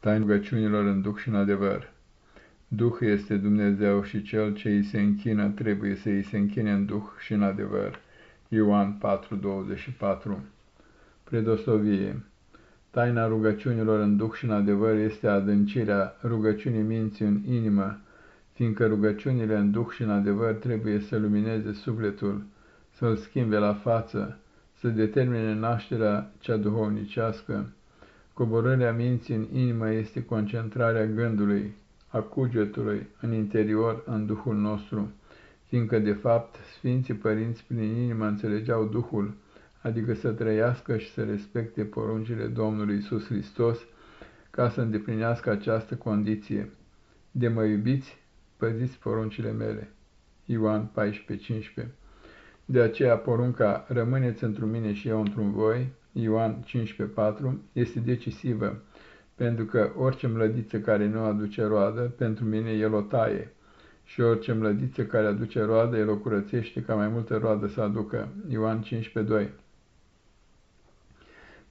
Taina rugăciunilor în Duh și în adevăr. Duh este Dumnezeu și cel ce îi se închină trebuie să îi se închine în Duh și în adevăr. Ioan 4:24 Predosovie Taina rugăciunilor în Duh și în adevăr este adâncirea rugăciunii minții în inimă, fiindcă rugăciunile în Duh și în adevăr trebuie să lumineze sufletul, să-l schimbe la față, să determine nașterea cea duhovnicească, Coborârea minții în inimă este concentrarea gândului, a cugetului, în interior, în Duhul nostru, fiindcă, de fapt, Sfinții Părinți prin inimă înțelegeau Duhul, adică să trăiască și să respecte poruncile Domnului Isus Hristos, ca să îndeplinească această condiție. De mă iubiți, păziți poruncile mele. Ioan 14:15 De aceea porunca, rămâneți într mine și eu într voi, Ioan 15.4, este decisivă, pentru că orice mlădiță care nu aduce roadă, pentru mine el o taie, și orice mlădiță care aduce roadă, el o curățește ca mai multă roadă să aducă. Ioan 15.2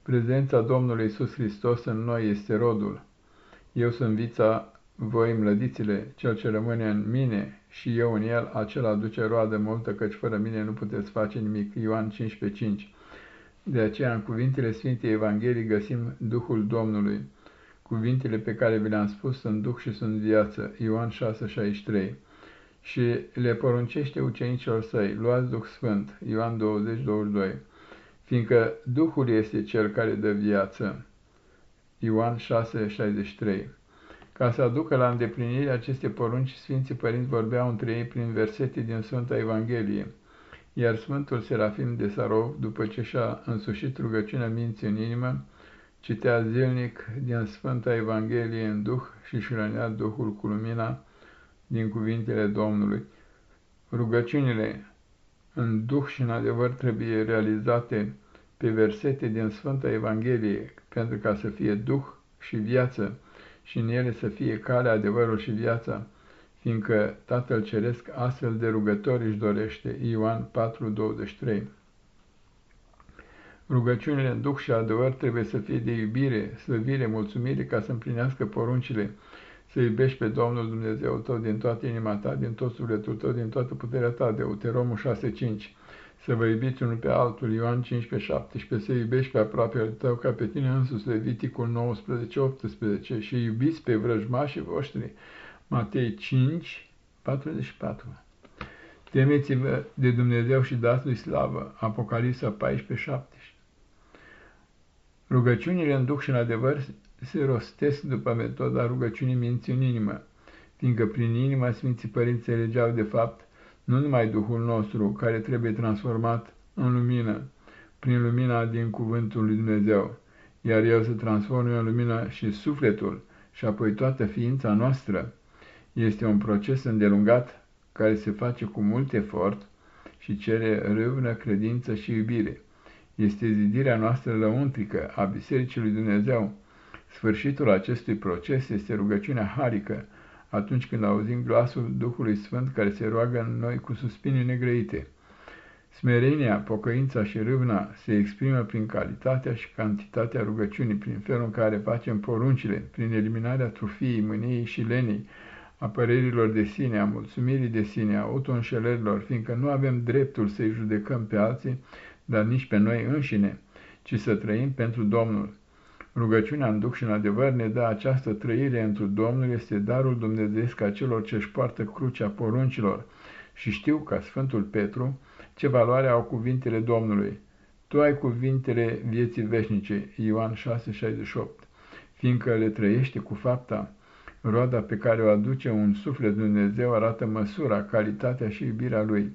Prezența Domnului Isus Hristos în noi este rodul. Eu sunt vița, voi mlădițile, cel ce rămâne în mine și eu în el, acela aduce roadă multă, căci fără mine nu puteți face nimic. Ioan 15.5 de aceea, în cuvintele Sfintei Evangheliei găsim Duhul Domnului. Cuvintele pe care vi le-am spus sunt Duh și sunt viață. Ioan 6,63 Și le poruncește ucenicilor săi, luați Duh Sfânt. Ioan 20,22 Fiindcă Duhul este Cel care dă viață. Ioan 6,63 Ca să aducă la îndeplinire aceste porunci, Sfinții Părinți vorbeau între ei prin versete din Sfânta Evanghelie iar Sfântul Serafim de Sarov, după ce și-a însușit rugăciunea minții în inimă, citea zilnic din Sfânta Evanghelie în Duh și își rănea Duhul cu lumina din cuvintele Domnului. Rugăciunile în Duh și în adevăr trebuie realizate pe versete din Sfânta Evanghelie, pentru ca să fie Duh și viață și în ele să fie calea, adevărul și viața, fiindcă Tatăl Ceresc astfel de rugători își dorește. Ioan 4:23 Rugăciunile în Duh și adevăr trebuie să fie de iubire, slăvire, mulțumire, ca să împlinească poruncile, să iubești pe Domnul Dumnezeu tău din toată inima ta, din tot sufletul tău, din toată puterea ta, Deuteromul 6:5 să vă iubiți unul pe altul, Ioan 15:17, să iubești pe aproapele tău ca pe tine însuți, Leviticul 19:18, și iubiți pe vrăjmașii voștri, Matei 5, 44. Temeți-vă de Dumnezeu și dați-lui slavă. Apocalipsa 14, 17. Rugăciunile în duh și în adevăr se rostesc după metoda rugăciunii minții în inimă, fiindcă prin inima Sfinții Părinți elegeau de fapt nu numai Duhul nostru, care trebuie transformat în lumină, prin lumina din cuvântul lui Dumnezeu, iar El se transformă în lumină și sufletul și apoi toată ființa noastră, este un proces îndelungat care se face cu mult efort și cere râvnă, credință și iubire. Este zidirea noastră lăuntrică a Bisericii lui Dumnezeu. Sfârșitul acestui proces este rugăciunea harică, atunci când auzim glasul Duhului Sfânt care se roagă în noi cu suspine negrăite. Smerenia, pocăința și râvna se exprimă prin calitatea și cantitatea rugăciunii, prin felul în care facem poruncile, prin eliminarea trufiei, mâniei și lenei, a părerilor de sine, a mulțumirii de sine, a autoînșelărilor, fiindcă nu avem dreptul să-i judecăm pe alții, dar nici pe noi înșine, ci să trăim pentru Domnul. Rugăciunea în duc și în adevăr ne dă această trăire întru Domnul, este darul dumnezeesc a celor ce își poartă crucea poruncilor și știu ca Sfântul Petru ce valoare au cuvintele Domnului. Tu ai cuvintele vieții veșnice, Ioan 6,68, fiindcă le trăiește cu fapta, Roada pe care o aduce un suflet Dumnezeu arată măsura, calitatea și iubirea lui.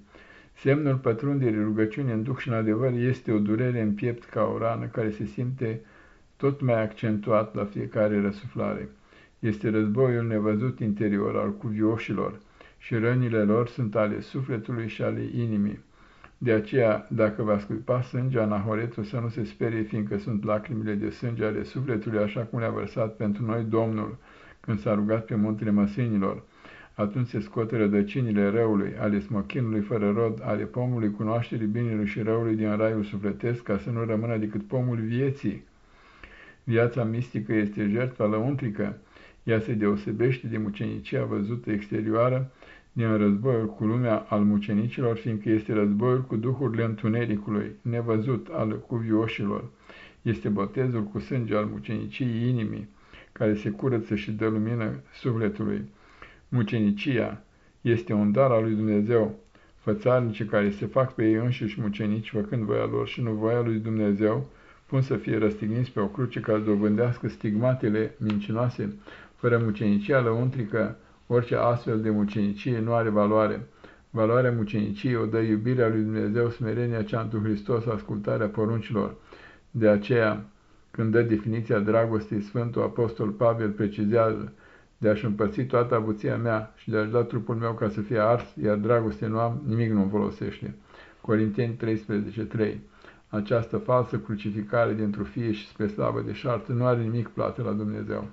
Semnul pătrunderii rugăciunii în duc și în adevăr este o durere în piept ca o rană care se simte tot mai accentuat la fiecare răsuflare. Este războiul nevăzut interior al cuvioșilor și rănile lor sunt ale sufletului și ale inimii. De aceea, dacă va scuipa sânge, anahoretul să nu se sperie, fiindcă sunt lacrimile de sânge ale sufletului, așa cum le-a vărsat pentru noi Domnul, când s-a rugat pe muntele măsinilor. Atunci se scoate rădăcinile răului, ale smochinului fără rod, ale pomului cunoașterii binelui și răului din raiul sufletesc, ca să nu rămână decât pomul vieții. Viața mistică este jertfa lăuntrică, ea se deosebește de mucenicia văzută exterioară din războiul cu lumea al mucenicilor, fiindcă este războiul cu duhurile întunericului, nevăzut al cuvioșilor. Este botezul cu sânge al muceniciei inimii, care se curăță și dă lumină sufletului. Mucenicia este un dar al lui Dumnezeu, fățarnice care se fac pe ei înșiși mucenici, făcând voia lor și nu voia lui Dumnezeu, pun să fie răstigniți pe o cruce ca să dobândească stigmatele mincinoase, fără mucenicia lăuntrică, orice astfel de mucenicie nu are valoare. Valoarea muceniciei o dă iubirea lui Dumnezeu, smerenia cea întru Hristos, ascultarea poruncilor. De aceea, când dă definiția dragostei, Sfântul Apostol Pavel precizează de a-și împărți toată avuția mea și de a-și da trupul meu ca să fie ars, iar dragoste nu am, nimic nu-mi folosește. Corinteni 13.3 Această falsă crucificare dintr-o fie și spre slavă de șartă nu are nimic plată la Dumnezeu.